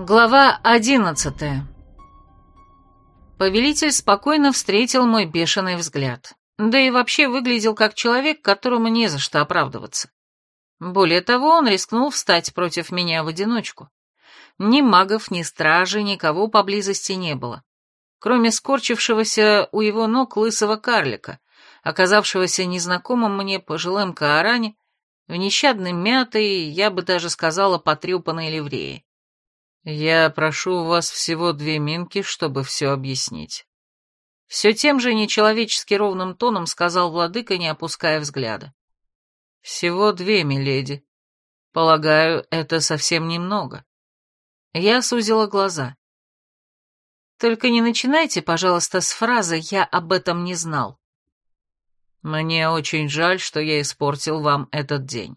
Глава одиннадцатая Повелитель спокойно встретил мой бешеный взгляд. Да и вообще выглядел как человек, которому не за что оправдываться. Более того, он рискнул встать против меня в одиночку. Ни магов, ни стражи, никого поблизости не было. Кроме скорчившегося у его ног лысого карлика, оказавшегося незнакомым мне пожилым Кааране, в нещадной мятой, я бы даже сказала, потрепанной ливреи. «Я прошу у вас всего две минки, чтобы все объяснить». Все тем же нечеловечески ровным тоном сказал владыка, не опуская взгляда. «Всего две, миледи. Полагаю, это совсем немного». Я сузила глаза. «Только не начинайте, пожалуйста, с фразы «я об этом не знал». Мне очень жаль, что я испортил вам этот день.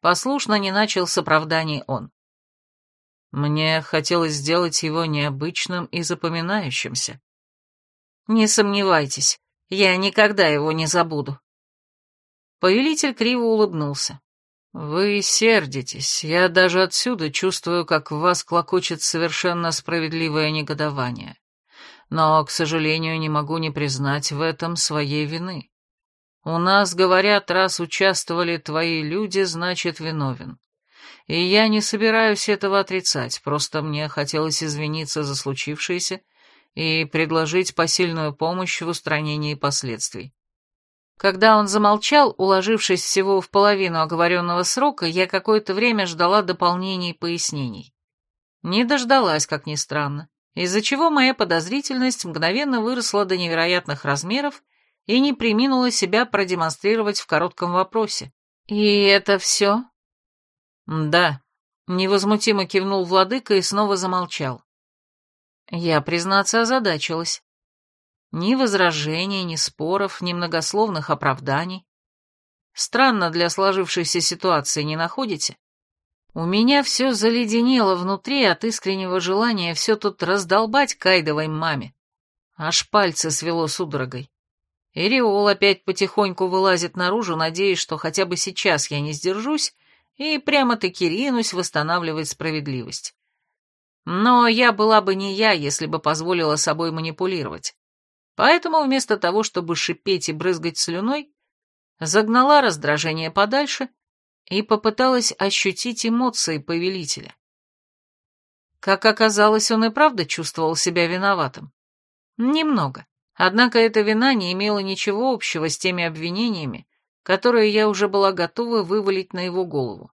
Послушно не начал с оправданий он. Мне хотелось сделать его необычным и запоминающимся. Не сомневайтесь, я никогда его не забуду. Повелитель криво улыбнулся. Вы сердитесь, я даже отсюда чувствую, как в вас клокочет совершенно справедливое негодование. Но, к сожалению, не могу не признать в этом своей вины. У нас, говорят, раз участвовали твои люди, значит, виновен. И я не собираюсь этого отрицать, просто мне хотелось извиниться за случившееся и предложить посильную помощь в устранении последствий. Когда он замолчал, уложившись всего в половину оговоренного срока, я какое-то время ждала дополнений и пояснений. Не дождалась, как ни странно, из-за чего моя подозрительность мгновенно выросла до невероятных размеров и не приминула себя продемонстрировать в коротком вопросе. «И это все?» «Да», — невозмутимо кивнул владыка и снова замолчал. Я, признаться, озадачилась. Ни возражений, ни споров, ни многословных оправданий. Странно для сложившейся ситуации, не находите? У меня все заледенело внутри от искреннего желания все тут раздолбать Кайдовой маме. Аж пальцы свело судорогой. Ириол опять потихоньку вылазит наружу, надеясь, что хотя бы сейчас я не сдержусь и прямо-таки ринусь восстанавливать справедливость. Но я была бы не я, если бы позволила собой манипулировать. Поэтому вместо того, чтобы шипеть и брызгать слюной, загнала раздражение подальше и попыталась ощутить эмоции повелителя. Как оказалось, он и правда чувствовал себя виноватым. Немного. Однако эта вина не имела ничего общего с теми обвинениями, которые я уже была готова вывалить на его голову.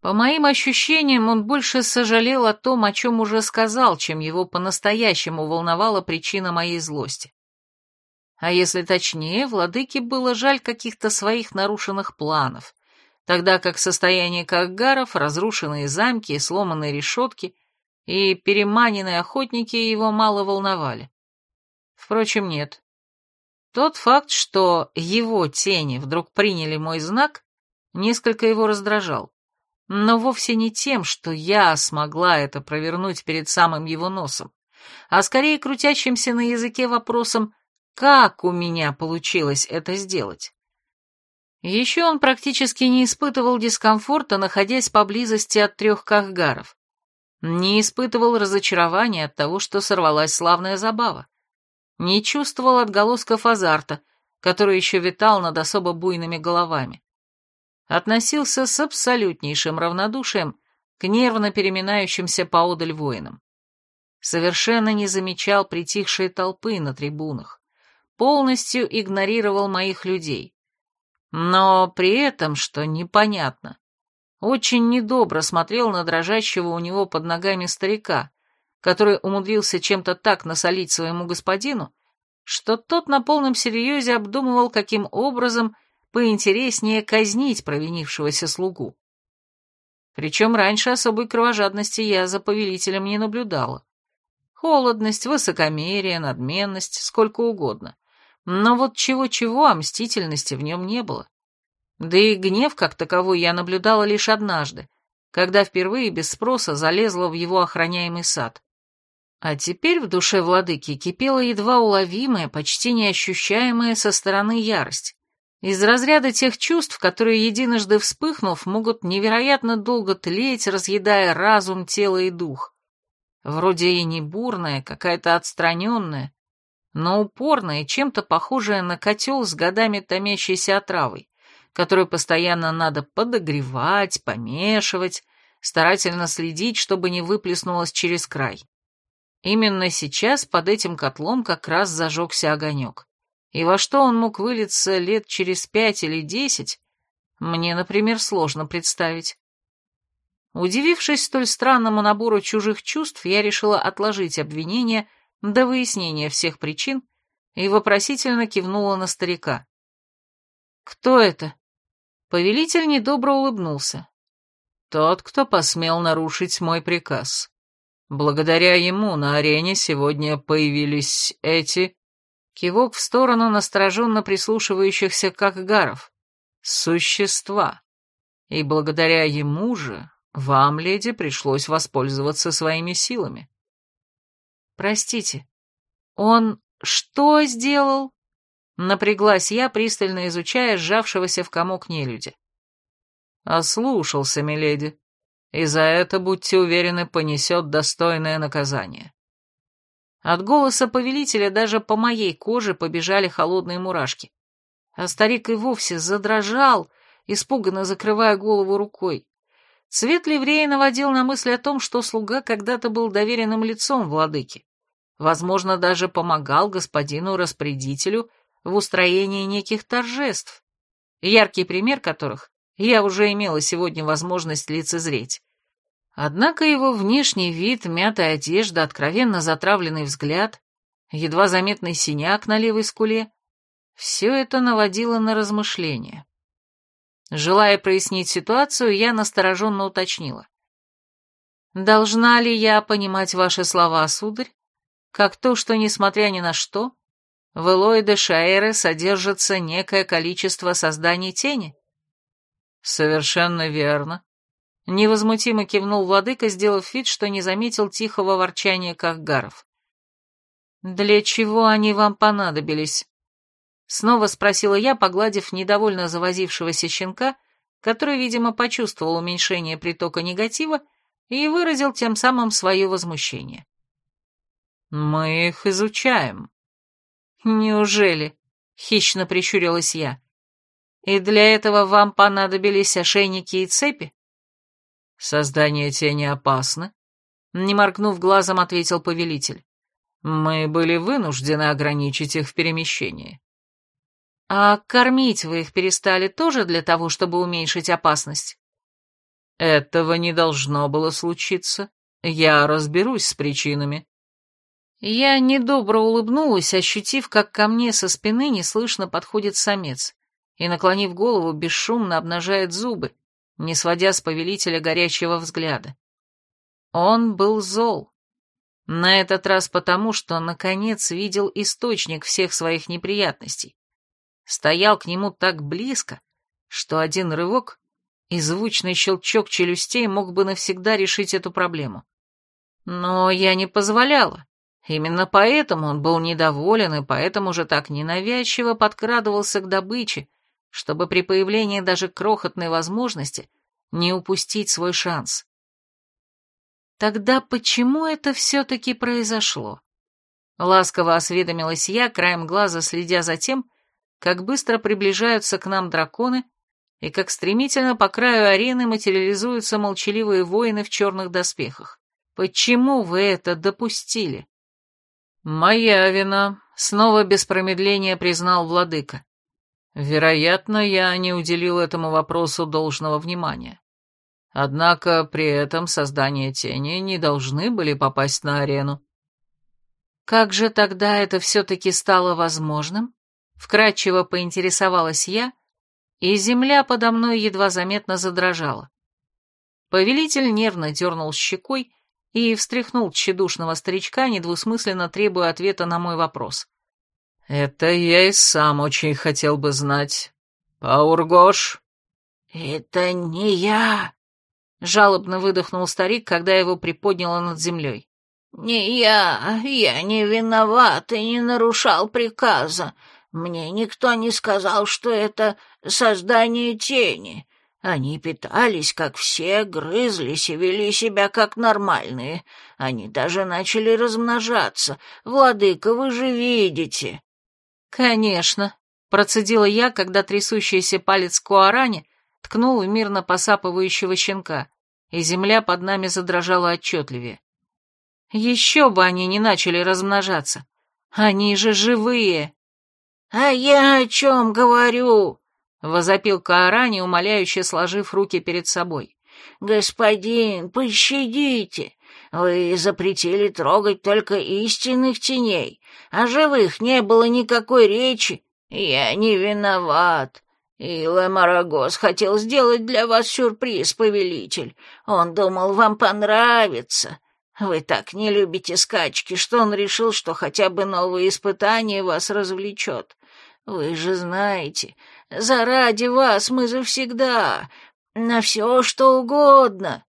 По моим ощущениям, он больше сожалел о том, о чем уже сказал, чем его по-настоящему волновала причина моей злости. А если точнее, владыке было жаль каких-то своих нарушенных планов, тогда как состояние Каггаров, разрушенные замки и сломанные решетки и переманенные охотники его мало волновали. Впрочем, нет. Тот факт, что его тени вдруг приняли мой знак, несколько его раздражал. Но вовсе не тем, что я смогла это провернуть перед самым его носом, а скорее крутящимся на языке вопросом, как у меня получилось это сделать. Еще он практически не испытывал дискомфорта, находясь поблизости от трех кахгаров. Не испытывал разочарования от того, что сорвалась славная забава не чувствовал отголосков азарта, который еще витал над особо буйными головами. Относился с абсолютнейшим равнодушием к нервно переминающимся поодаль воинам. Совершенно не замечал притихшей толпы на трибунах, полностью игнорировал моих людей. Но при этом, что непонятно, очень недобро смотрел на дрожащего у него под ногами старика, который умудрился чем-то так насолить своему господину, что тот на полном серьезе обдумывал, каким образом поинтереснее казнить провинившегося слугу. Причем раньше особой кровожадности я за повелителем не наблюдала. Холодность, высокомерие, надменность, сколько угодно. Но вот чего-чего, а мстительности в нем не было. Да и гнев как таковой я наблюдала лишь однажды, когда впервые без спроса залезла в его охраняемый сад. А теперь в душе владыки кипела едва уловимая, почти неощущаемая со стороны ярость. Из разряда тех чувств, которые, единожды вспыхнув, могут невероятно долго тлеть, разъедая разум, тело и дух. вроде и не бурная, какая-то отстраненная, но упорная, чем-то похожая на котел с годами томящейся отравой, которую постоянно надо подогревать, помешивать, старательно следить, чтобы не выплеснулось через край. Именно сейчас под этим котлом как раз зажегся огонек. И во что он мог вылиться лет через пять или десять, мне, например, сложно представить. Удивившись столь странному набору чужих чувств, я решила отложить обвинение до выяснения всех причин и вопросительно кивнула на старика. «Кто это?» Повелитель недобро улыбнулся. «Тот, кто посмел нарушить мой приказ. Благодаря ему на арене сегодня появились эти...» Кивок в сторону настороженно прислушивающихся как «Существа. И благодаря ему же вам, леди, пришлось воспользоваться своими силами». «Простите, он что сделал?» Напряглась я, пристально изучая сжавшегося в комок нелюдя. «Ослушался, миледи, и за это, будьте уверены, понесет достойное наказание». От голоса повелителя даже по моей коже побежали холодные мурашки. А старик и вовсе задрожал, испуганно закрывая голову рукой. Цвет ливрея наводил на мысль о том, что слуга когда-то был доверенным лицом владыки. Возможно, даже помогал господину-распорядителю в устроении неких торжеств, яркий пример которых я уже имела сегодня возможность лицезреть. Однако его внешний вид, мятая одежда, откровенно затравленный взгляд, едва заметный синяк на левой скуле — все это наводило на размышления. Желая прояснить ситуацию, я настороженно уточнила. «Должна ли я понимать ваши слова, сударь, как то, что, несмотря ни на что, в Элоиде Шаэры содержится некое количество созданий тени. Совершенно верно. Невозмутимо кивнул владыка, сделав вид, что не заметил тихого ворчания Кахгаров. «Для чего они вам понадобились?» Снова спросила я, погладив недовольно завозившегося щенка, который, видимо, почувствовал уменьшение притока негатива и выразил тем самым свое возмущение. «Мы их изучаем», «Неужели?» — хищно прищурилась я. «И для этого вам понадобились ошейники и цепи?» «Создание тени опасно», — не моргнув глазом, ответил повелитель. «Мы были вынуждены ограничить их в перемещении». «А кормить вы их перестали тоже для того, чтобы уменьшить опасность?» «Этого не должно было случиться. Я разберусь с причинами». Я недобро улыбнулась, ощутив, как ко мне со спины неслышно подходит самец и, наклонив голову, бесшумно обнажает зубы, не сводя с повелителя горячего взгляда. Он был зол. На этот раз потому, что, наконец, видел источник всех своих неприятностей. Стоял к нему так близко, что один рывок и звучный щелчок челюстей мог бы навсегда решить эту проблему. Но я не позволяла. Именно поэтому он был недоволен и поэтому же так ненавязчиво подкрадывался к добыче, чтобы при появлении даже крохотной возможности не упустить свой шанс. Тогда почему это все-таки произошло? Ласково осведомилась я, краем глаза следя за тем, как быстро приближаются к нам драконы и как стремительно по краю арены материализуются молчаливые воины в черных доспехах. Почему вы это допустили? «Моя вина», — снова без промедления признал владыка. «Вероятно, я не уделил этому вопросу должного внимания. Однако при этом создания тени не должны были попасть на арену». «Как же тогда это все-таки стало возможным?» — вкратчиво поинтересовалась я, и земля подо мной едва заметно задрожала. Повелитель нервно дернул щекой, и встряхнул тщедушного старичка, недвусмысленно требуя ответа на мой вопрос. «Это я и сам очень хотел бы знать. Паургош?» «Это не я!» — жалобно выдохнул старик, когда его приподняло над землей. «Не я, я не виноват и не нарушал приказа. Мне никто не сказал, что это создание тени. Они питались, как все, грызлись и вели себя как нормальные. Они даже начали размножаться. Владыка, вы же видите. Конечно, процедила я, когда трясущийся палец Куарани ткнул мирно посапывающего щенка, и земля под нами задрожала отчетливее. Еще бы они не начали размножаться. Они же живые. А я о чем говорю? — возопил Каарани, умоляюще сложив руки перед собой. «Господин, пощадите! Вы запретили трогать только истинных теней, а живых не было никакой речи. Я не виноват. Ила Марагос хотел сделать для вас сюрприз, повелитель. Он думал, вам понравится. Вы так не любите скачки, что он решил, что хотя бы новые испытания вас развлечет. Вы же знаете, заради вас мы завсегда, на все что угодно.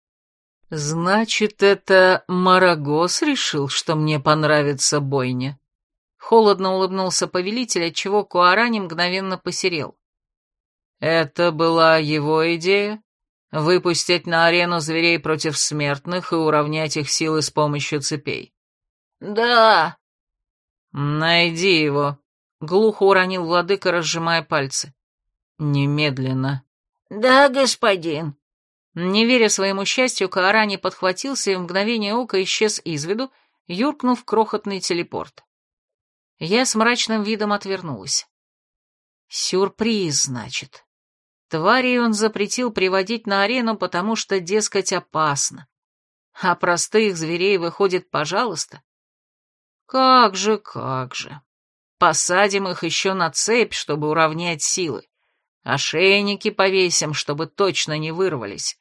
Значит, это Марагос решил, что мне понравится бойня. Холодно улыбнулся повелитель, отчего Куарани мгновенно посерел. Это была его идея? Выпустить на арену зверей против смертных и уравнять их силы с помощью цепей? Да. Найди его, Глухо уронил владыка, разжимая пальцы. «Немедленно». «Да, господин». Не веря своему счастью, Каарани подхватился и в мгновение ока исчез из виду, юркнув крохотный телепорт. Я с мрачным видом отвернулась. Сюрприз, значит. Тварей он запретил приводить на арену, потому что, дескать, опасно. А простых зверей выходит, пожалуйста. Как же, как же. Посадим их еще на цепь, чтобы уравнять силы. Ошейники повесим, чтобы точно не вырвались.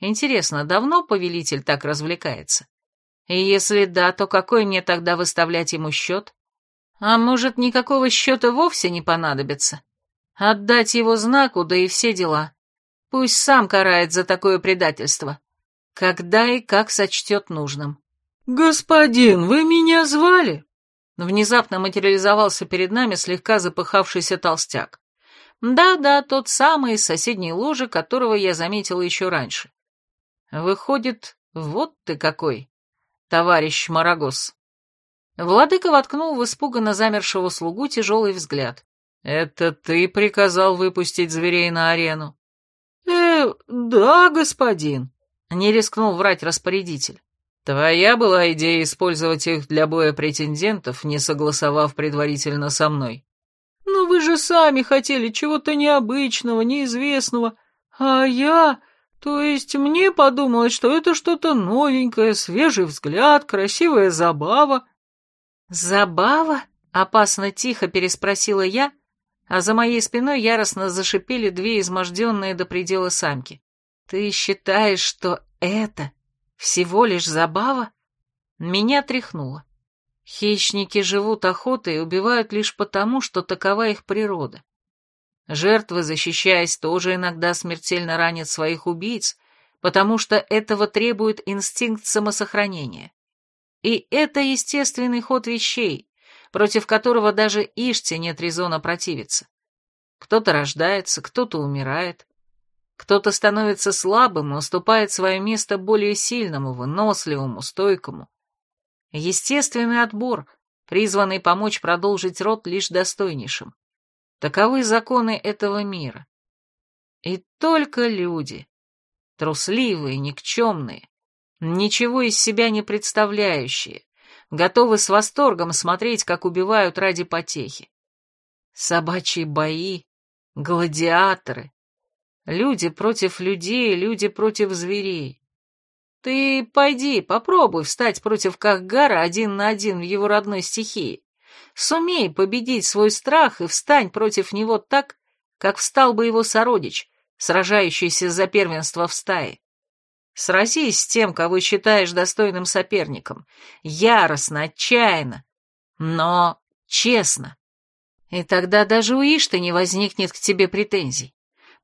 Интересно, давно повелитель так развлекается? И если да, то какой мне тогда выставлять ему счет? А может, никакого счета вовсе не понадобится? Отдать его знаку, да и все дела. Пусть сам карает за такое предательство. Когда и как сочтет нужным. «Господин, вы меня звали?» Внезапно материализовался перед нами слегка запыхавшийся толстяк. Да-да, тот самый из соседней ложи, которого я заметила еще раньше. Выходит, вот ты какой, товарищ Марагос. Владыка воткнул в испуганно замершего слугу тяжелый взгляд. «Это ты приказал выпустить зверей на арену?» «Э, да, господин», — не рискнул врать распорядитель. Твоя была идея использовать их для боя претендентов, не согласовав предварительно со мной. Вы же сами хотели чего-то необычного, неизвестного. А я... То есть мне подумалось, что это что-то новенькое, свежий взгляд, красивая забава. Забава? Опасно тихо переспросила я, а за моей спиной яростно зашипели две изможденные до предела самки. Ты считаешь, что это всего лишь забава? Меня тряхнуло. Хищники живут охотой и убивают лишь потому, что такова их природа. Жертвы, защищаясь, тоже иногда смертельно ранят своих убийц, потому что этого требует инстинкт самосохранения. И это естественный ход вещей, против которого даже Иште нет резона противиться. Кто-то рождается, кто-то умирает, кто-то становится слабым и уступает свое место более сильному, выносливому, стойкому. Естественный отбор, призванный помочь продолжить род лишь достойнейшим. Таковы законы этого мира. И только люди, трусливые, никчемные, ничего из себя не представляющие, готовы с восторгом смотреть, как убивают ради потехи. Собачьи бои, гладиаторы, Люди против людей, люди против зверей. Ты пойди, попробуй встать против Кахгара один на один в его родной стихии. Сумей победить свой страх и встань против него так, как встал бы его сородич, сражающийся за первенство в стае. Сразись с тем, кого считаешь достойным соперником, яростно, отчаянно, но честно. И тогда даже у Ишты не возникнет к тебе претензий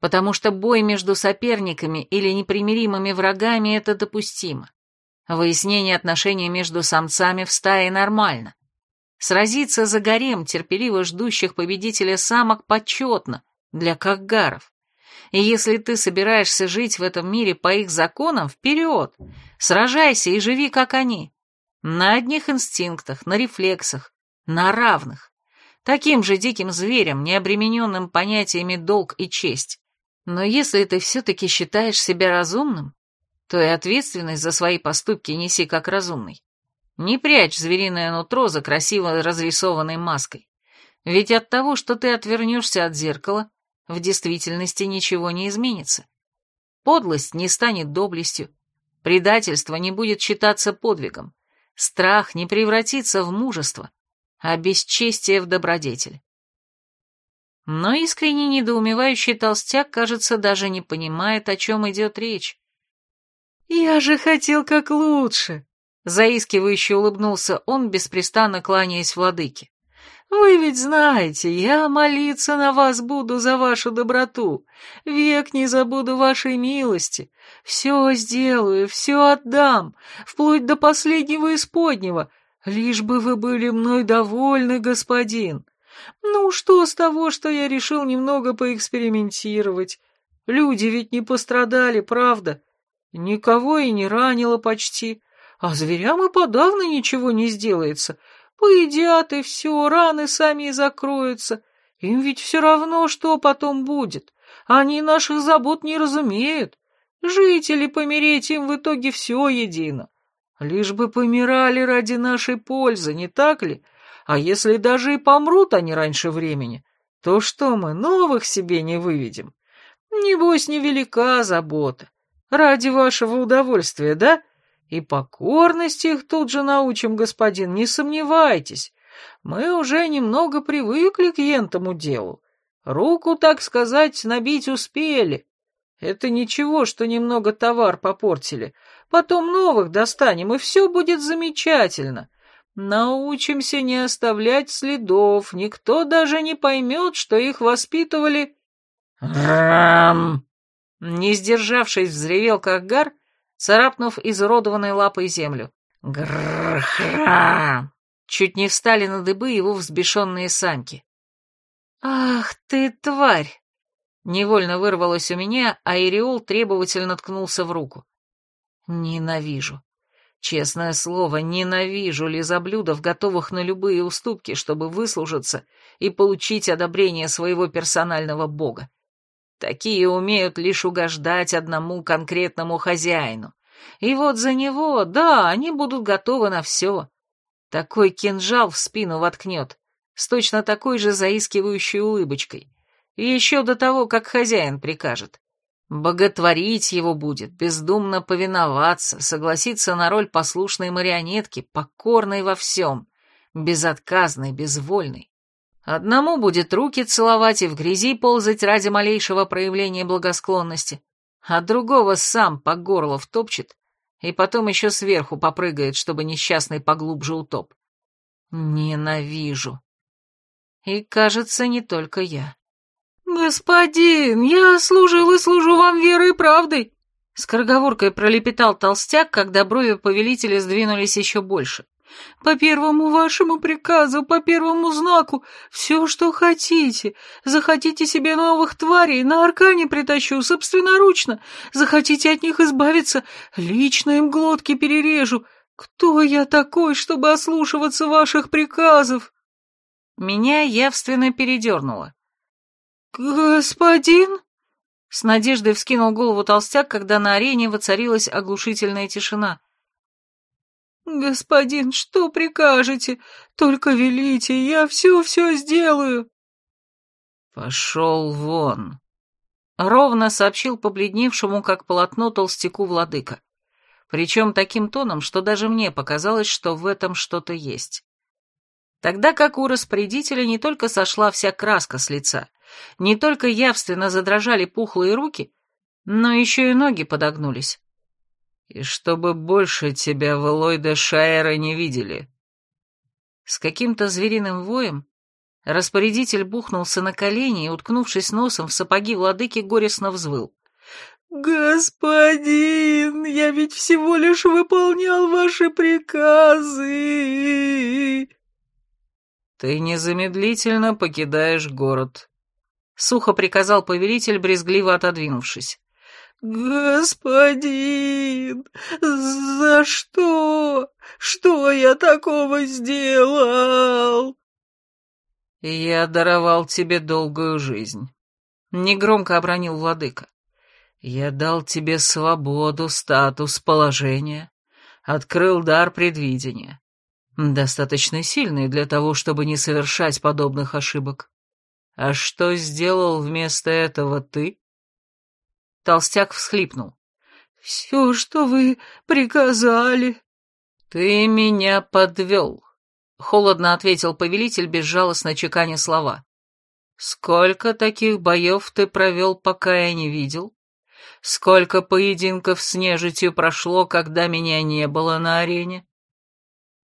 потому что бой между соперниками или непримиримыми врагами – это допустимо. Выяснение отношений между самцами в стае нормально. Сразиться за гарем терпеливо ждущих победителя самок почетно для кахгаров. И если ты собираешься жить в этом мире по их законам, вперед! Сражайся и живи, как они. На одних инстинктах, на рефлексах, на равных. Таким же диким зверем, не обремененным понятиями долг и честь. Но если ты все-таки считаешь себя разумным, то и ответственность за свои поступки неси как разумный. Не прячь звериное нутро за красиво разрисованной маской. Ведь от того, что ты отвернешься от зеркала, в действительности ничего не изменится. Подлость не станет доблестью, предательство не будет считаться подвигом, страх не превратится в мужество, а бесчестие в добродетель. Но искренне недоумевающий толстяк, кажется, даже не понимает, о чем идет речь. «Я же хотел как лучше!» — заискивающе улыбнулся он, беспрестанно кланяясь владыке. «Вы ведь знаете, я молиться на вас буду за вашу доброту, век не забуду вашей милости, все сделаю, все отдам, вплоть до последнего исподнего, лишь бы вы были мной довольны, господин!» Ну, что с того, что я решил немного поэкспериментировать? Люди ведь не пострадали, правда? Никого и не ранило почти. А зверям и подавно ничего не сделается. Поедят и все, раны сами и закроются. Им ведь все равно, что потом будет. Они наших забот не разумеют. Жители или помереть им в итоге все едино. Лишь бы помирали ради нашей пользы, не так ли? — а если даже и помрут они раньше времени, то что мы новых себе не выведем? Небось, невелика забота. Ради вашего удовольствия, да? И покорности их тут же научим, господин, не сомневайтесь. Мы уже немного привыкли к ентому делу. Руку, так сказать, набить успели. Это ничего, что немного товар попортили. Потом новых достанем, и все будет замечательно. Научимся не оставлять следов, никто даже не поймет, что их воспитывали... Рам! Не сдержавшись, взревел Кахгар, царапнув изуродованной лапой землю. Грхра! Чуть не встали на дыбы его взбешенные санки. «Ах ты, тварь!» Невольно вырвалось у меня, а Ириол требовательно ткнулся в руку. «Ненавижу. Честное слово, ненавижу лизоблюдов, готовых на любые уступки, чтобы выслужиться и получить одобрение своего персонального бога. Такие умеют лишь угождать одному конкретному хозяину. И вот за него, да, они будут готовы на все. Такой кинжал в спину воткнет, с точно такой же заискивающей улыбочкой. И еще до того, как хозяин прикажет. Боготворить его будет, бездумно повиноваться, согласиться на роль послушной марионетки, покорной во всем, безотказной, безвольной. Одному будет руки целовать и в грязи ползать ради малейшего проявления благосклонности, а другого сам по горло втопчет и потом еще сверху попрыгает, чтобы несчастный поглубже утоп. Ненавижу. И, кажется, не только я. «Господин, я служил и служу вам верой и правдой!» Скороговоркой пролепетал толстяк, когда брови повелителя сдвинулись еще больше. «По первому вашему приказу, по первому знаку, все, что хотите. Захотите себе новых тварей, на аркане притащу, собственноручно. Захотите от них избавиться, лично им глотки перережу. Кто я такой, чтобы ослушиваться ваших приказов?» Меня явственно передернуло. «Господин?» С надеждой вскинул голову толстяк, когда на арене воцарилась оглушительная тишина. «Господин, что прикажете? Только велите, я все-все сделаю!» «Пошел вон!» — ровно сообщил побледневшему, как полотно, толстяку владыка. Причем таким тоном, что даже мне показалось, что в этом что-то есть. Тогда как у распорядителя не только сошла вся краска с лица, не только явственно задрожали пухлые руки, но еще и ноги подогнулись. «И чтобы больше тебя в Элойда Шайера не видели». С каким-то звериным воем распорядитель бухнулся на колени и, уткнувшись носом в сапоги владыки, горестно взвыл. «Господин, я ведь всего лишь выполнял ваши приказы!» «Ты незамедлительно покидаешь город», Сухо приказал повелитель, брезгливо отодвинувшись. «Господин, за что? Что я такого сделал?» «Я даровал тебе долгую жизнь», — негромко обронил владыка. «Я дал тебе свободу, статус, положение, открыл дар предвидения, достаточно сильный для того, чтобы не совершать подобных ошибок. А что сделал вместо этого ты?» Толстяк всхлипнул. «Все, что вы приказали». «Ты меня подвел», — холодно ответил повелитель, безжалостно чеканя слова. «Сколько таких боев ты провел, пока я не видел? Сколько поединков с нежитью прошло, когда меня не было на арене?»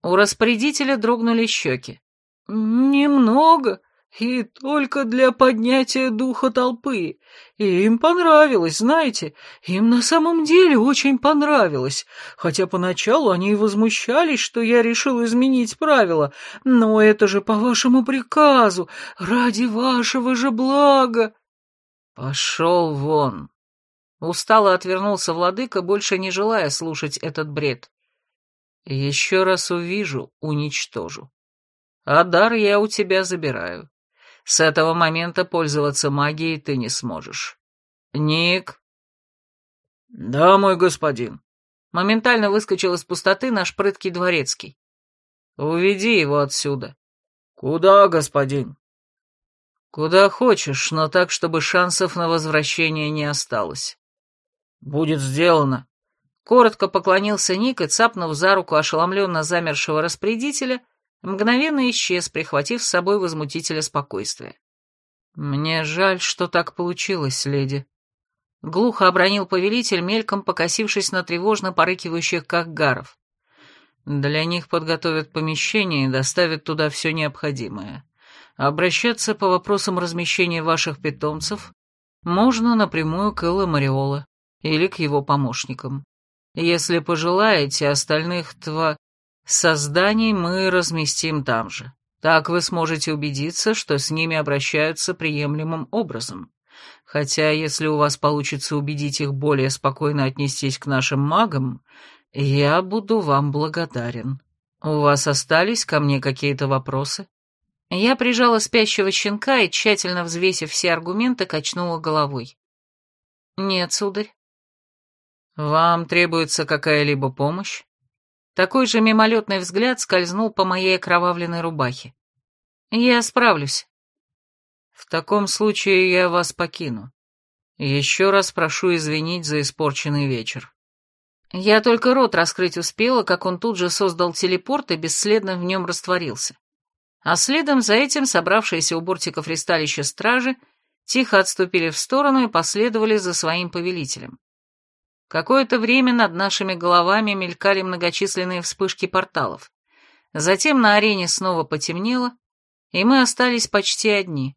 У распорядителя дрогнули щеки. «Немного», и только для поднятия духа толпы. И им понравилось, знаете, им на самом деле очень понравилось. Хотя поначалу они и возмущались, что я решил изменить правила. Но это же по вашему приказу, ради вашего же блага. Пошел вон. Устало отвернулся владыка, больше не желая слушать этот бред. Еще раз увижу, уничтожу. А дар я у тебя забираю. С этого момента пользоваться магией ты не сможешь. Ник?» «Да, мой господин». Моментально выскочил из пустоты наш прыткий дворецкий. «Уведи его отсюда». «Куда, господин?» «Куда хочешь, но так, чтобы шансов на возвращение не осталось». «Будет сделано». Коротко поклонился Ник и, цапнув за руку ошеломленно замершего распорядителя, мгновенно исчез, прихватив с собой возмутителя спокойствия. «Мне жаль, что так получилось, леди». Глухо обронил повелитель, мельком покосившись на тревожно порыкивающих кахгаров. «Для них подготовят помещение и доставят туда все необходимое. Обращаться по вопросам размещения ваших питомцев можно напрямую к Элла Мариола или к его помощникам. Если пожелаете, остальных тва... Созданий мы разместим там же. Так вы сможете убедиться, что с ними обращаются приемлемым образом. Хотя, если у вас получится убедить их более спокойно отнестись к нашим магам, я буду вам благодарен. У вас остались ко мне какие-то вопросы?» Я прижала спящего щенка и, тщательно взвесив все аргументы, качнула головой. «Нет, сударь». «Вам требуется какая-либо помощь?» Такой же мимолетный взгляд скользнул по моей окровавленной рубахе. «Я справлюсь». «В таком случае я вас покину. Еще раз прошу извинить за испорченный вечер». Я только рот раскрыть успела, как он тут же создал телепорт и бесследно в нем растворился. А следом за этим собравшиеся у бортиков ристалища стражи тихо отступили в сторону и последовали за своим повелителем. Какое-то время над нашими головами мелькали многочисленные вспышки порталов. Затем на арене снова потемнело, и мы остались почти одни.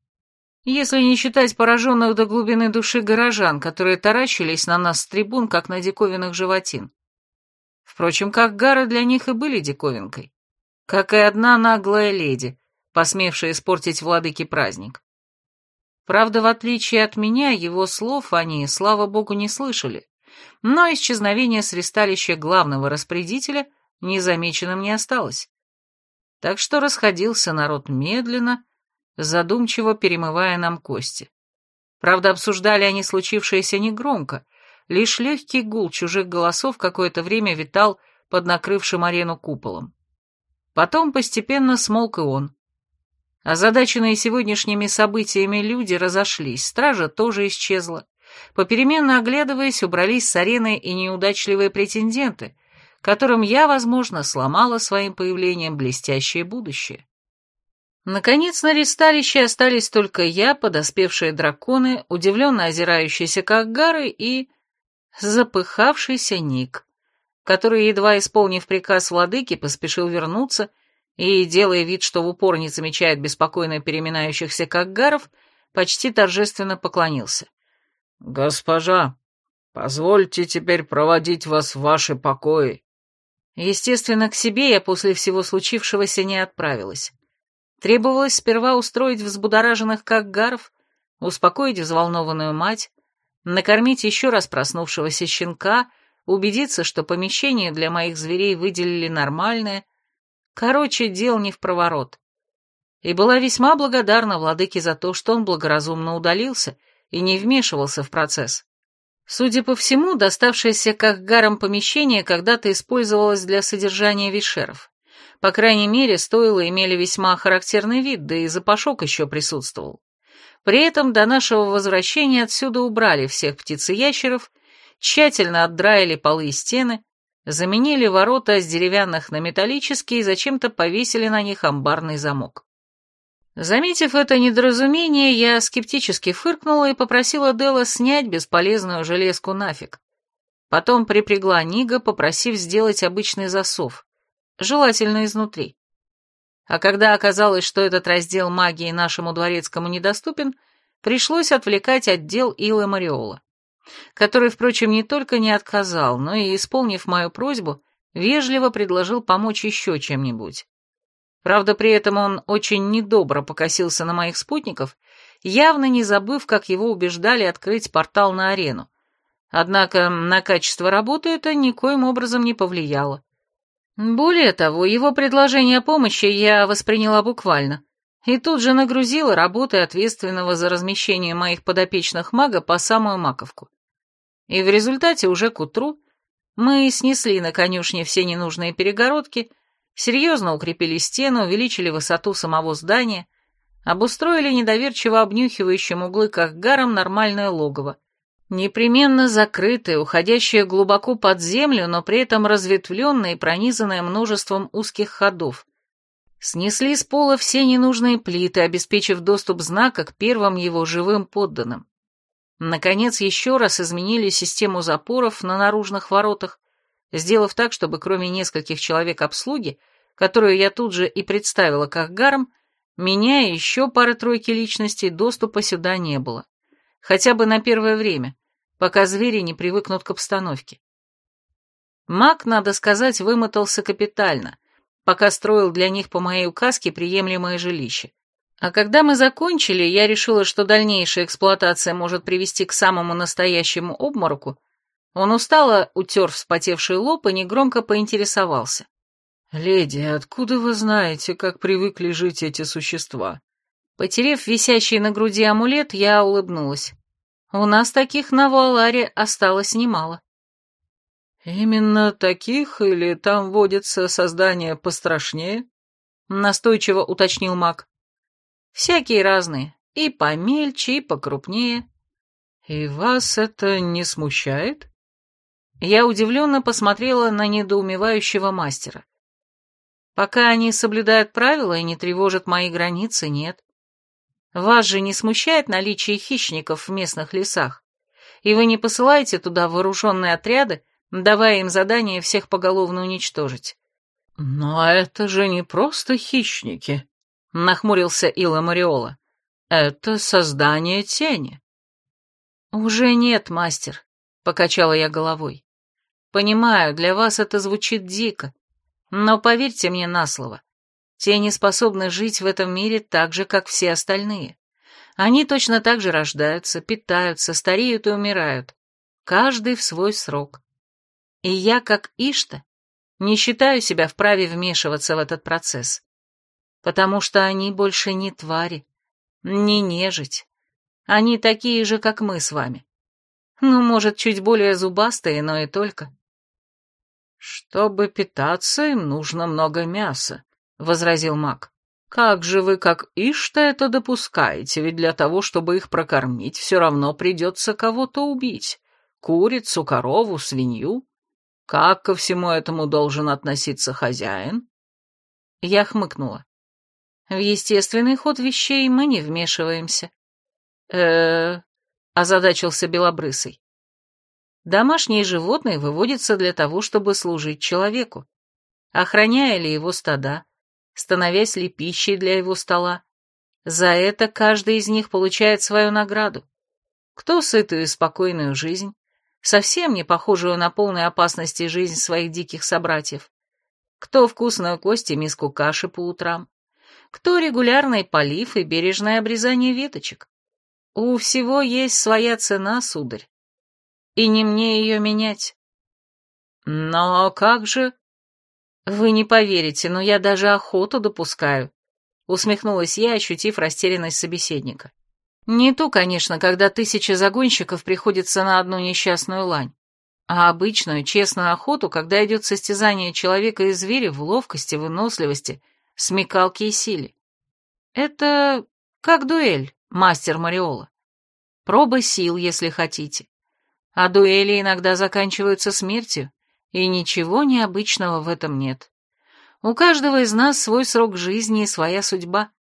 Если не считать пораженных до глубины души горожан, которые таращились на нас с трибун, как на диковинных животин. Впрочем, как гары для них и были диковинкой. Как и одна наглая леди, посмевшая испортить владыке праздник. Правда, в отличие от меня, его слов они, слава богу, не слышали но исчезновение с ристалища главного распорядителя незамеченным не осталось. Так что расходился народ медленно, задумчиво перемывая нам кости. Правда, обсуждали они случившееся негромко, лишь легкий гул чужих голосов какое-то время витал под накрывшим арену куполом. Потом постепенно смолк и он. Озадаченные сегодняшними событиями люди разошлись, стража тоже исчезла. Попеременно оглядываясь, убрались с арены и неудачливые претенденты, которым я, возможно, сломала своим появлением блестящее будущее. Наконец, на ресталище остались только я, подоспевшие драконы, удивленно озирающиеся как гары и... запыхавшийся Ник, который, едва исполнив приказ владыки, поспешил вернуться и, делая вид, что в упор не замечает беспокойно переминающихся как гаров, почти торжественно поклонился. «Госпожа, позвольте теперь проводить вас в ваши покои». Естественно, к себе я после всего случившегося не отправилась. Требовалось сперва устроить взбудораженных как гаров, успокоить взволнованную мать, накормить еще раз проснувшегося щенка, убедиться, что помещение для моих зверей выделили нормальное. Короче, дел не в проворот. И была весьма благодарна владыке за то, что он благоразумно удалился и не вмешивался в процесс. Судя по всему, доставшееся как гаром помещение когда-то использовалось для содержания вишеров. По крайней мере, стойла имели весьма характерный вид, да и запашок еще присутствовал. При этом до нашего возвращения отсюда убрали всех птицеящеров, тщательно отдраили полы и стены, заменили ворота с деревянных на металлические и зачем-то повесили на них амбарный замок. Заметив это недоразумение, я скептически фыркнула и попросила Дела снять бесполезную железку нафиг. Потом припрягла Нига, попросив сделать обычный засов, желательно изнутри. А когда оказалось, что этот раздел магии нашему дворецкому недоступен, пришлось отвлекать отдел Илы Мариола, который, впрочем, не только не отказал, но и, исполнив мою просьбу, вежливо предложил помочь еще чем-нибудь. Правда, при этом он очень недобро покосился на моих спутников, явно не забыв, как его убеждали открыть портал на арену. Однако на качество работы это никоим образом не повлияло. Более того, его предложение о помощи я восприняла буквально, и тут же нагрузила работой ответственного за размещение моих подопечных мага по самую маковку. И в результате уже к утру мы снесли на конюшне все ненужные перегородки, серьезно укрепили стену, увеличили высоту самого здания, обустроили недоверчиво обнюхивающим углы как гаром нормальное логово, Непременно закрытая, уходящая глубоко под землю, но при этом разветвленная и пронизанная множеством узких ходов. Снесли с пола все ненужные плиты, обеспечив доступ знака к первым его живым подданным. Наконец, еще раз изменили систему запоров на наружных воротах, сделав так, чтобы кроме нескольких человек обслуги, которую я тут же и представила как гарм, меня и еще пары-тройки личностей доступа сюда не было хотя бы на первое время, пока звери не привыкнут к обстановке. Маг, надо сказать, вымотался капитально, пока строил для них по моей указке приемлемое жилище. А когда мы закончили, я решила, что дальнейшая эксплуатация может привести к самому настоящему обмороку, он устало утер вспотевший лоб и негромко поинтересовался. «Леди, откуда вы знаете, как привыкли жить эти существа?» Потерев висящий на груди амулет, я улыбнулась. У нас таких на Вуаларе осталось немало. Именно таких или там водятся создания пострашнее? Настойчиво уточнил маг. Всякие разные, и помельче, и покрупнее. И вас это не смущает? Я удивленно посмотрела на недоумевающего мастера. Пока они соблюдают правила и не тревожат мои границы, нет. Вас же не смущает наличие хищников в местных лесах? И вы не посылаете туда вооруженные отряды, давая им задание всех поголовно уничтожить? Но это же не просто хищники, нахмурился Ила Мариола. Это создание тени. Уже нет, мастер, покачала я головой. Понимаю, для вас это звучит дико, но поверьте мне на слово, Тени способны жить в этом мире так же, как все остальные. Они точно так же рождаются, питаются, стареют и умирают. Каждый в свой срок. И я, как Ишта, не считаю себя вправе вмешиваться в этот процесс. Потому что они больше не твари, не нежить. Они такие же, как мы с вами. Ну, может, чуть более зубастые, но и только. Чтобы питаться, им нужно много мяса, — возразил маг. «Как же вы, как Ишта, это допускаете? Ведь для того, чтобы их прокормить, все равно придется кого-то убить. Курицу, корову, свинью. Как ко всему этому должен относиться хозяин?» Я хмыкнула. В естественный ход вещей мы не вмешиваемся. э озадачился Белобрысый. Домашние животные выводятся для того, чтобы служить человеку. Охраняя ли его стада, становясь ли пищей для его стола. За это каждый из них получает свою награду. Кто сытую и спокойную жизнь, совсем не похожую на полной опасности жизнь своих диких собратьев. Кто вкусную кость и миску каши по утрам. Кто регулярный полив и бережное обрезание веточек. У всего есть своя цена, сударь. И не мне ее менять. Но как же... Вы не поверите, но я даже охоту допускаю. Усмехнулась я, ощутив растерянность собеседника. Не ту, конечно, когда тысяча загонщиков приходится на одну несчастную лань, а обычную, честную охоту, когда идет состязание человека и зверя в ловкости, выносливости, смекалке и силе. Это как дуэль, мастер Мариола. Проба сил, если хотите. А дуэли иногда заканчиваются смертью, и ничего необычного в этом нет. У каждого из нас свой срок жизни и своя судьба.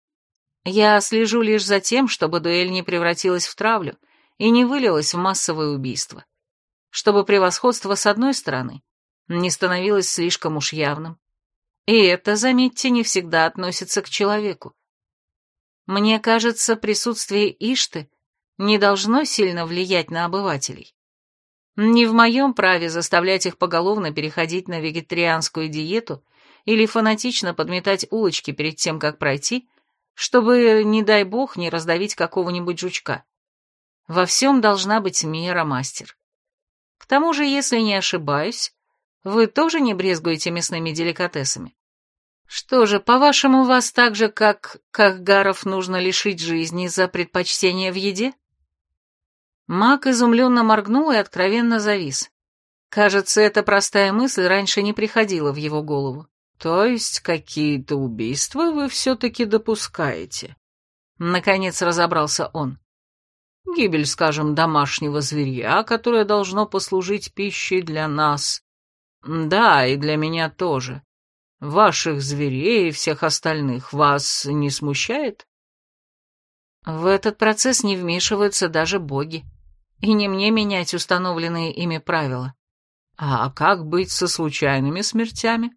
Я слежу лишь за тем, чтобы дуэль не превратилась в травлю и не вылилась в массовое убийство. Чтобы превосходство с одной стороны не становилось слишком уж явным. И это, заметьте, не всегда относится к человеку. Мне кажется, присутствие Ишты не должно сильно влиять на обывателей. Не в моем праве заставлять их поголовно переходить на вегетарианскую диету или фанатично подметать улочки перед тем, как пройти, чтобы, не дай бог, не раздавить какого-нибудь жучка. Во всем должна быть мера, мастер. К тому же, если не ошибаюсь, вы тоже не брезгуете мясными деликатесами? Что же, по-вашему, вас так же, как Кахгаров, нужно лишить жизни за предпочтение в еде? Маг изумленно моргнул и откровенно завис. Кажется, эта простая мысль раньше не приходила в его голову. «То есть какие-то убийства вы все-таки допускаете?» Наконец разобрался он. «Гибель, скажем, домашнего зверя, которое должно послужить пищей для нас. Да, и для меня тоже. Ваших зверей и всех остальных вас не смущает?» В этот процесс не вмешиваются даже боги. И не мне менять установленные ими правила. А как быть со случайными смертями?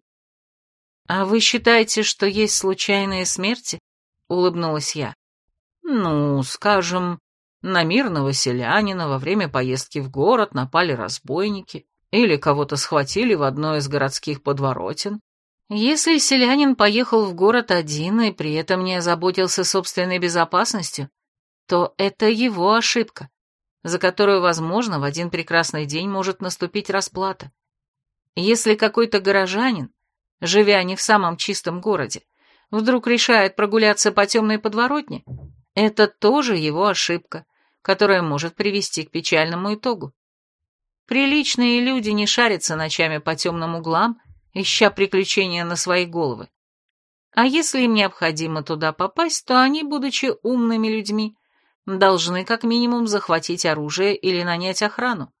«А вы считаете, что есть случайные смерти?» — улыбнулась я. «Ну, скажем, на мирного селянина во время поездки в город напали разбойники или кого-то схватили в одной из городских подворотен. Если селянин поехал в город один и при этом не озаботился собственной безопасностью, то это его ошибка, за которую, возможно, в один прекрасный день может наступить расплата. Если какой-то горожанин живя не в самом чистом городе, вдруг решает прогуляться по темной подворотне, это тоже его ошибка, которая может привести к печальному итогу. Приличные люди не шарятся ночами по темным углам, ища приключения на свои головы. А если им необходимо туда попасть, то они, будучи умными людьми, должны как минимум захватить оружие или нанять охрану.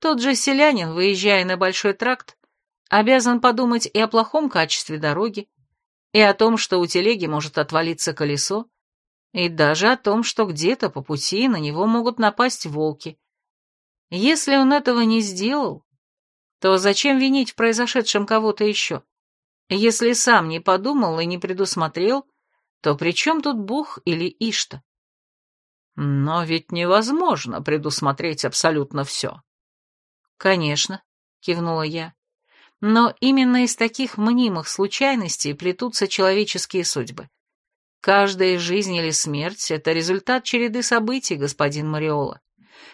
Тот же селянин, выезжая на большой тракт, обязан подумать и о плохом качестве дороги, и о том, что у телеги может отвалиться колесо, и даже о том, что где-то по пути на него могут напасть волки. Если он этого не сделал, то зачем винить в произошедшем кого-то еще? Если сам не подумал и не предусмотрел, то при чем тут Бог или Ишта? Но ведь невозможно предусмотреть абсолютно все. Конечно, кивнула я. Но именно из таких мнимых случайностей плетутся человеческие судьбы. Каждая жизнь или смерть — это результат череды событий, господин Мариола.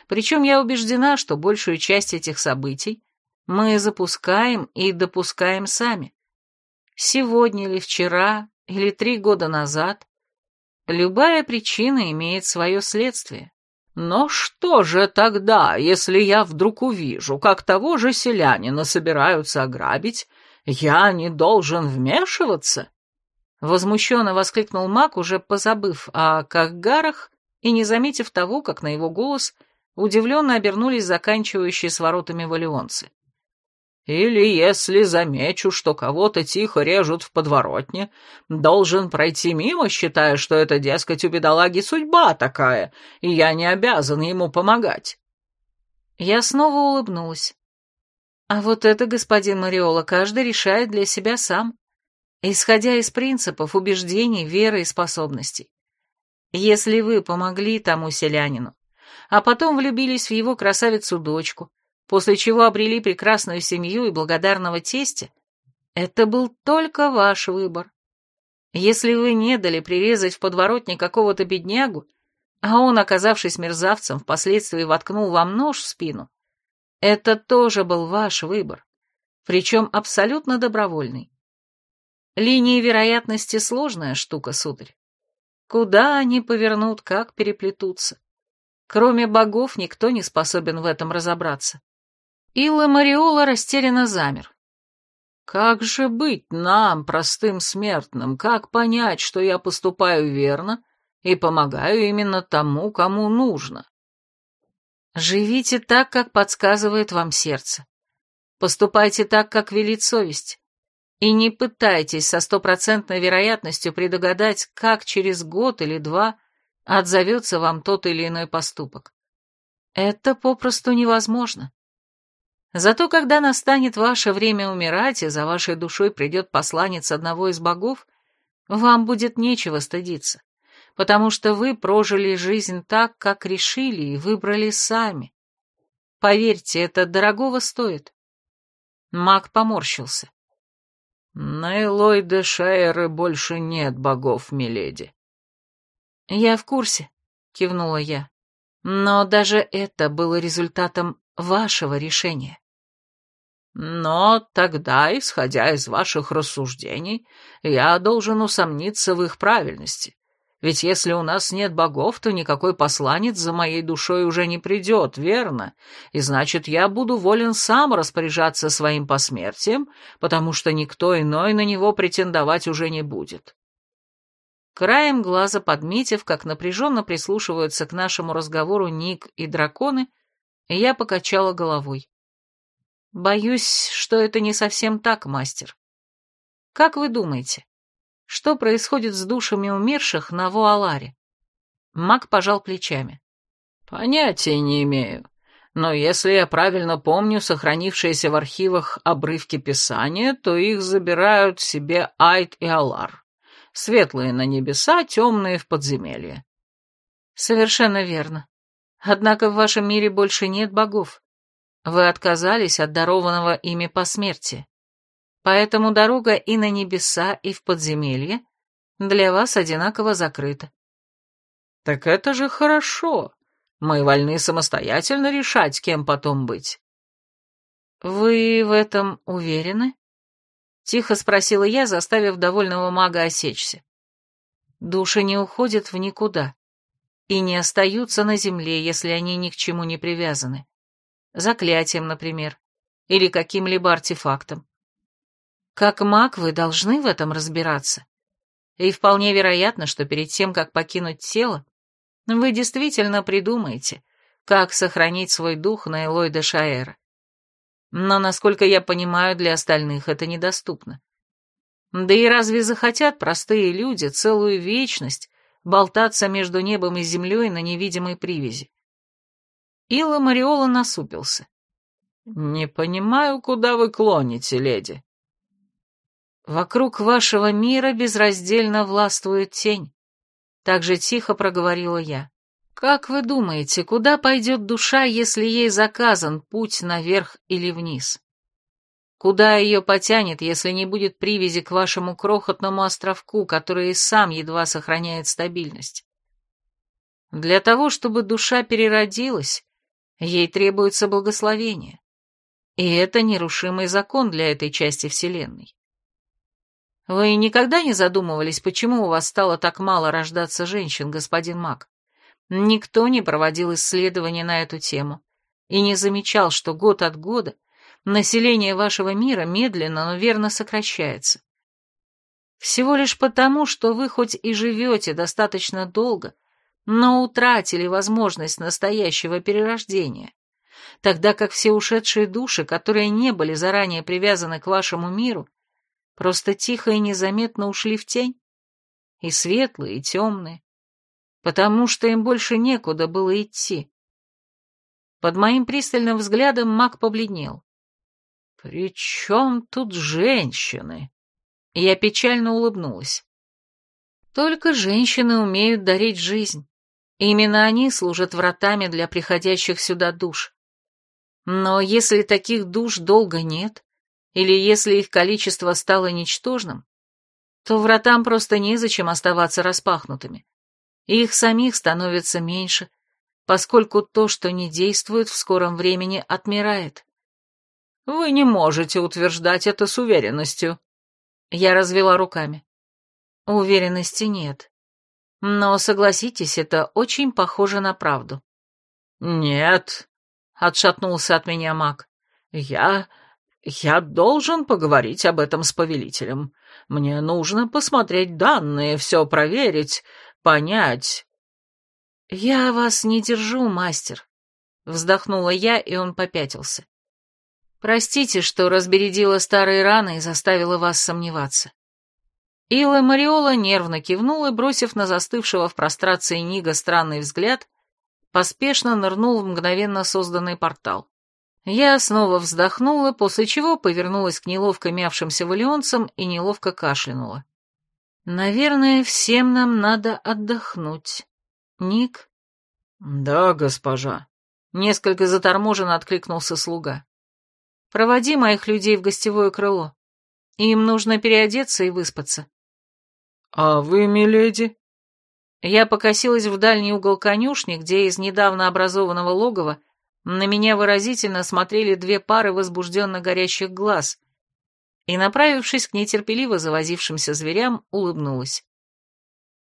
Причем я убеждена, что большую часть этих событий мы запускаем и допускаем сами. Сегодня или вчера, или три года назад, любая причина имеет свое следствие. Но что же тогда, если я вдруг увижу, как того же селянина собираются ограбить, я не должен вмешиваться? Возмущенно воскликнул маг, уже позабыв о Кахгарах и не заметив того, как на его голос удивленно обернулись заканчивающие с воротами валионцы. Или если замечу, что кого-то тихо режут в подворотне, должен пройти мимо, считая, что это, дескать, у бедолаги судьба такая, и я не обязан ему помогать. Я снова улыбнулась. А вот это, господин Мариола, каждый решает для себя сам, исходя из принципов, убеждений, веры и способностей. Если вы помогли тому селянину, а потом влюбились в его красавицу-дочку, после чего обрели прекрасную семью и благодарного тестя, это был только ваш выбор. Если вы не дали прирезать в подворотне какого-то беднягу, а он, оказавшись мерзавцем, впоследствии воткнул вам нож в спину, это тоже был ваш выбор, причем абсолютно добровольный. Линии вероятности — сложная штука, сударь. Куда они повернут, как переплетутся? Кроме богов никто не способен в этом разобраться. Илла Мариола растерянно замер. Как же быть нам, простым смертным, как понять, что я поступаю верно и помогаю именно тому, кому нужно? Живите так, как подсказывает вам сердце. Поступайте так, как велит совесть. И не пытайтесь со стопроцентной вероятностью предугадать, как через год или два отзовется вам тот или иной поступок. Это попросту невозможно. Зато когда настанет ваше время умирать, и за вашей душой придет посланец одного из богов, вам будет нечего стыдиться, потому что вы прожили жизнь так, как решили и выбрали сами. Поверьте, это дорогого стоит. Маг поморщился. На Элой де Шаэры больше нет богов, миледи. Я в курсе, кивнула я. Но даже это было результатом вашего решения. Но тогда, исходя из ваших рассуждений, я должен усомниться в их правильности. Ведь если у нас нет богов, то никакой посланец за моей душой уже не придет, верно? И значит, я буду волен сам распоряжаться своим посмертием, потому что никто иной на него претендовать уже не будет. Краем глаза подметив, как напряженно прислушиваются к нашему разговору Ник и драконы, я покачала головой. Боюсь, что это не совсем так, мастер. Как вы думаете, что происходит с душами умерших на Вуаларе? Маг пожал плечами. Понятия не имею. Но если я правильно помню сохранившиеся в архивах обрывки писания, то их забирают себе Айт и Алар. Светлые на небеса, темные в подземелье. Совершенно верно. Однако в вашем мире больше нет богов. Вы отказались от дарованного ими посмертия. Поэтому дорога и на небеса, и в подземелье для вас одинаково закрыта. Так это же хорошо. Мы вольны самостоятельно решать, кем потом быть. Вы в этом уверены? Тихо спросила я, заставив довольного мага осечься. Души не уходят в никуда и не остаются на земле, если они ни к чему не привязаны заклятием, например, или каким-либо артефактом. Как маг вы должны в этом разбираться. И вполне вероятно, что перед тем, как покинуть тело, вы действительно придумаете, как сохранить свой дух на Элой де Шаэра. Но, насколько я понимаю, для остальных это недоступно. Да и разве захотят простые люди целую вечность болтаться между небом и землей на невидимой привязи? Илла Мариола насупился. «Не понимаю, куда вы клоните, леди». «Вокруг вашего мира безраздельно властвует тень», — так же тихо проговорила я. «Как вы думаете, куда пойдет душа, если ей заказан путь наверх или вниз? Куда ее потянет, если не будет привязи к вашему крохотному островку, который и сам едва сохраняет стабильность? Для того, чтобы душа переродилась, Ей требуется благословение. И это нерушимый закон для этой части Вселенной. Вы никогда не задумывались, почему у вас стало так мало рождаться женщин, господин Мак? Никто не проводил исследования на эту тему и не замечал, что год от года население вашего мира медленно, но верно сокращается. Всего лишь потому, что вы хоть и живете достаточно долго, но утратили возможность настоящего перерождения, тогда как все ушедшие души, которые не были заранее привязаны к вашему миру, просто тихо и незаметно ушли в тень, и светлые, и темные, потому что им больше некуда было идти. Под моим пристальным взглядом маг побледнел. «При чем тут женщины?» Я печально улыбнулась. Только женщины умеют дарить жизнь. Именно они служат вратами для приходящих сюда душ. Но если таких душ долго нет, или если их количество стало ничтожным, то вратам просто незачем оставаться распахнутыми. Их самих становится меньше, поскольку то, что не действует, в скором времени отмирает. Вы не можете утверждать это с уверенностью. Я развела руками. Уверенности нет. Но, согласитесь, это очень похоже на правду. Нет, отшатнулся от меня маг. Я... я должен поговорить об этом с повелителем. Мне нужно посмотреть данные, все проверить, понять. Я вас не держу, мастер. Вздохнула я, и он попятился. Простите, что разбередила старые раны и заставила вас сомневаться. Илла Мариола нервно кивнул и, бросив на застывшего в прострации Нига странный взгляд, поспешно нырнул в мгновенно созданный портал. Я снова вздохнула, после чего повернулась к неловко мявшимся валионцам и неловко кашлянула. «Наверное, всем нам надо отдохнуть. Ник?» «Да, госпожа», — несколько заторможенно откликнулся слуга. «Проводи моих людей в гостевое крыло. Им нужно переодеться и выспаться». «А вы, миледи?» Я покосилась в дальний угол конюшни, где из недавно образованного логова на меня выразительно смотрели две пары возбужденно горящих глаз, и, направившись к нетерпеливо завозившимся зверям, улыбнулась.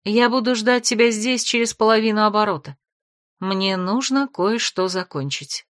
«Я буду ждать тебя здесь через половину оборота. Мне нужно кое-что закончить».